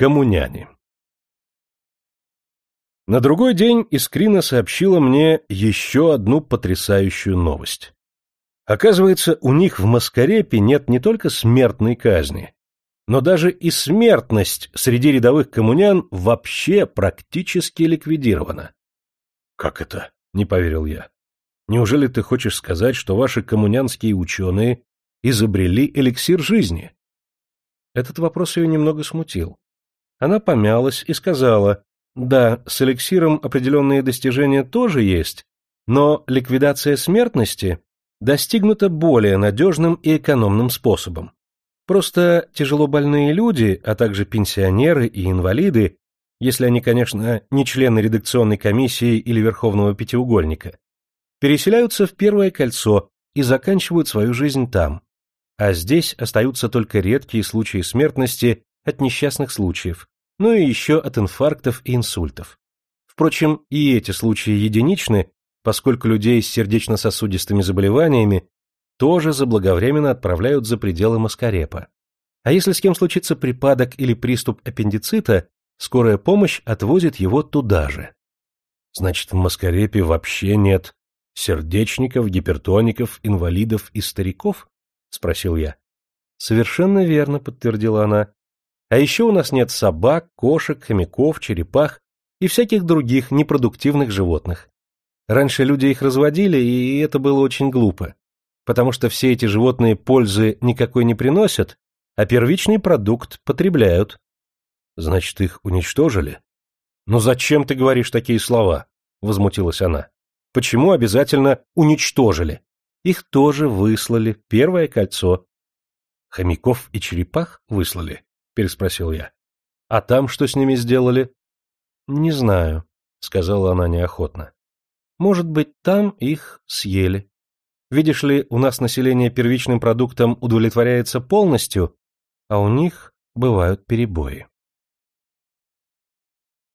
Коммуняне На другой день Искрина сообщила мне еще одну потрясающую новость. Оказывается, у них в Маскарепе нет не только смертной казни, но даже и смертность среди рядовых коммунян вообще практически ликвидирована. «Как это?» — не поверил я. «Неужели ты хочешь сказать, что ваши коммунянские ученые изобрели эликсир жизни?» Этот вопрос ее немного смутил. Она помялась и сказала, да, с эликсиром определенные достижения тоже есть, но ликвидация смертности достигнута более надежным и экономным способом. Просто тяжело больные люди, а также пенсионеры и инвалиды, если они, конечно, не члены редакционной комиссии или Верховного Пятиугольника, переселяются в Первое кольцо и заканчивают свою жизнь там, а здесь остаются только редкие случаи смертности от несчастных случаев, ну и еще от инфарктов и инсультов. Впрочем, и эти случаи единичны, поскольку людей с сердечно-сосудистыми заболеваниями тоже заблаговременно отправляют за пределы Маскарепа. А если с кем случится припадок или приступ аппендицита, скорая помощь отвозит его туда же. Значит, в Маскарепе вообще нет сердечников, гипертоников, инвалидов и стариков? — спросил я. — Совершенно верно, — подтвердила она. — А еще у нас нет собак, кошек, хомяков, черепах и всяких других непродуктивных животных. Раньше люди их разводили, и это было очень глупо, потому что все эти животные пользы никакой не приносят, а первичный продукт потребляют. — Значит, их уничтожили? — Ну зачем ты говоришь такие слова? — возмутилась она. — Почему обязательно уничтожили? Их тоже выслали, первое кольцо. — Хомяков и черепах выслали? — переспросил я. — А там что с ними сделали? — Не знаю, — сказала она неохотно. — Может быть, там их съели. Видишь ли, у нас население первичным продуктом удовлетворяется полностью, а у них бывают перебои.